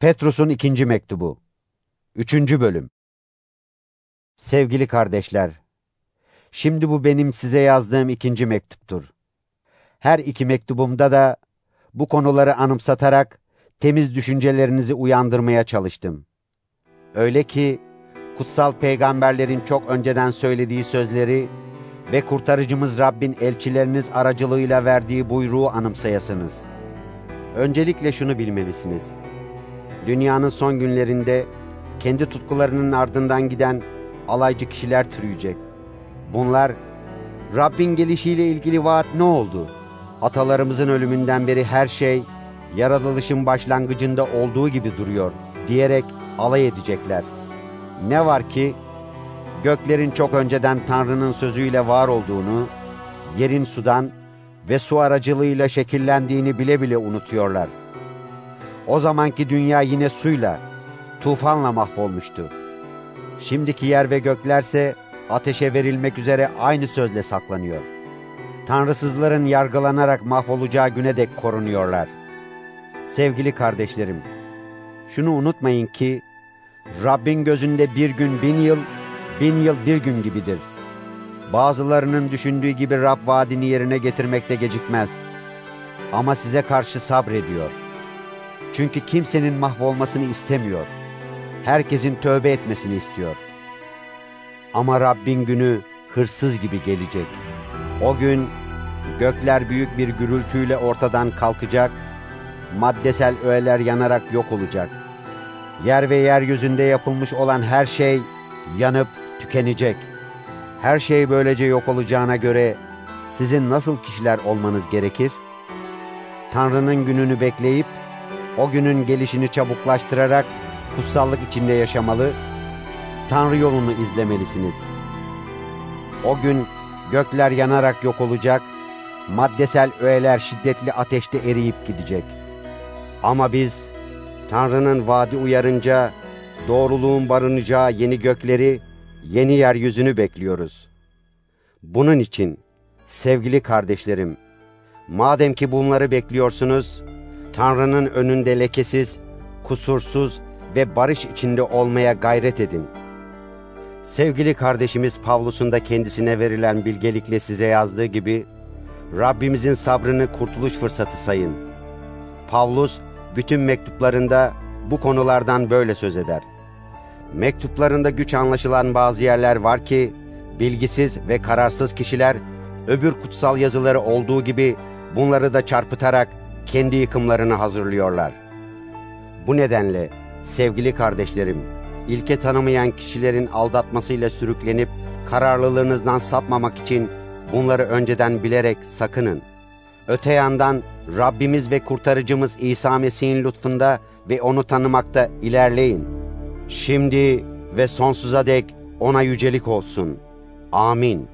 Petrus'un ikinci mektubu. Üçüncü bölüm. Sevgili kardeşler, şimdi bu benim size yazdığım ikinci mektuptur. Her iki mektubumda da bu konuları anımsatarak temiz düşüncelerinizi uyandırmaya çalıştım. Öyle ki kutsal peygamberlerin çok önceden söylediği sözleri ve kurtarıcımız Rabbin elçileriniz aracılığıyla verdiği buyruğu anımsayasınız. Öncelikle şunu bilmelisiniz. Dünyanın son günlerinde kendi tutkularının ardından giden alaycı kişiler türüyecek. Bunlar, Rabbin gelişiyle ilgili vaat ne oldu? Atalarımızın ölümünden beri her şey, yaratılışın başlangıcında olduğu gibi duruyor diyerek alay edecekler. Ne var ki, göklerin çok önceden Tanrı'nın sözüyle var olduğunu, yerin sudan ve su aracılığıyla şekillendiğini bile bile unutuyorlar. O zamanki dünya yine suyla, tufanla mahvolmuştu. Şimdiki yer ve göklerse ateşe verilmek üzere aynı sözle saklanıyor. Tanrısızların yargılanarak mahvolacağı güne dek korunuyorlar. Sevgili kardeşlerim, şunu unutmayın ki, Rabbin gözünde bir gün bin yıl, bin yıl bir gün gibidir. Bazılarının düşündüğü gibi Rab vaadini yerine getirmekte gecikmez. Ama size karşı sabrediyor. Çünkü kimsenin mahvolmasını istemiyor. Herkesin tövbe etmesini istiyor. Ama Rabbin günü hırsız gibi gelecek. O gün gökler büyük bir gürültüyle ortadan kalkacak, maddesel öğeler yanarak yok olacak. Yer ve yeryüzünde yapılmış olan her şey yanıp tükenecek. Her şey böylece yok olacağına göre sizin nasıl kişiler olmanız gerekir? Tanrı'nın gününü bekleyip o günün gelişini çabuklaştırarak kutsallık içinde yaşamalı, Tanrı yolunu izlemelisiniz. O gün gökler yanarak yok olacak, maddesel öğeler şiddetli ateşte eriyip gidecek. Ama biz Tanrı'nın vaadi uyarınca doğruluğun barınacağı yeni gökleri, yeni yeryüzünü bekliyoruz. Bunun için sevgili kardeşlerim, madem ki bunları bekliyorsunuz, Tanrı'nın önünde lekesiz, kusursuz ve barış içinde olmaya gayret edin. Sevgili kardeşimiz Pavlus'un da kendisine verilen bilgelikle size yazdığı gibi, Rabbimizin sabrını kurtuluş fırsatı sayın. Pavlus, bütün mektuplarında bu konulardan böyle söz eder. Mektuplarında güç anlaşılan bazı yerler var ki, bilgisiz ve kararsız kişiler, öbür kutsal yazıları olduğu gibi bunları da çarpıtarak kendi yıkımlarını hazırlıyorlar. Bu nedenle sevgili kardeşlerim, ilke tanımayan kişilerin aldatmasıyla sürüklenip kararlılığınızdan sapmamak için bunları önceden bilerek sakının. Öte yandan Rabbimiz ve kurtarıcımız İsa Mesih'in lütfunda ve onu tanımakta ilerleyin. Şimdi ve sonsuza dek ona yücelik olsun. Amin.